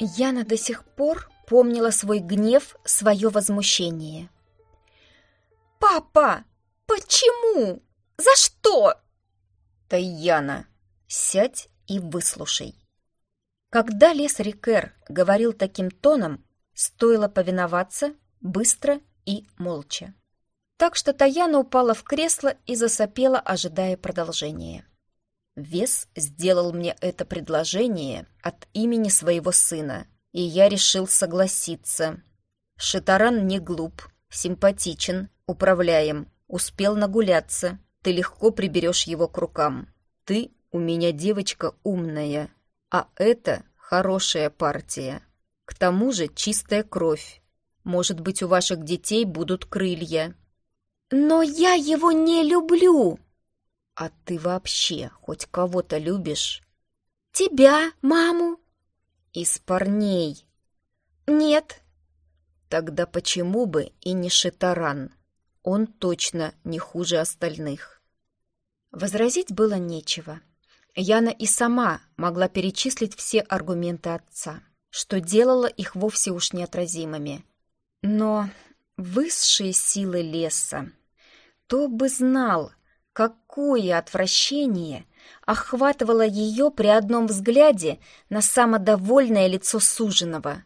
Яна до сих пор помнила свой гнев, свое возмущение. «Папа, почему? За что?» «Таяна, сядь и выслушай». Когда лес Рикер говорил таким тоном, стоило повиноваться быстро и молча. Так что Таяна упала в кресло и засопела, ожидая продолжения. Вес сделал мне это предложение от имени своего сына, и я решил согласиться. Шитаран не глуп, симпатичен, управляем, успел нагуляться. Ты легко приберешь его к рукам. Ты у меня девочка умная, а это хорошая партия. К тому же чистая кровь. Может быть, у ваших детей будут крылья. Но я его не люблю. А ты вообще хоть кого-то любишь? Тебя, маму. Из парней. Нет. Тогда почему бы и не Шитаран? Он точно не хуже остальных. Возразить было нечего. Яна и сама могла перечислить все аргументы отца, что делало их вовсе уж неотразимыми. Но высшие силы леса, кто бы знал, Какое отвращение охватывало ее при одном взгляде на самодовольное лицо суженого.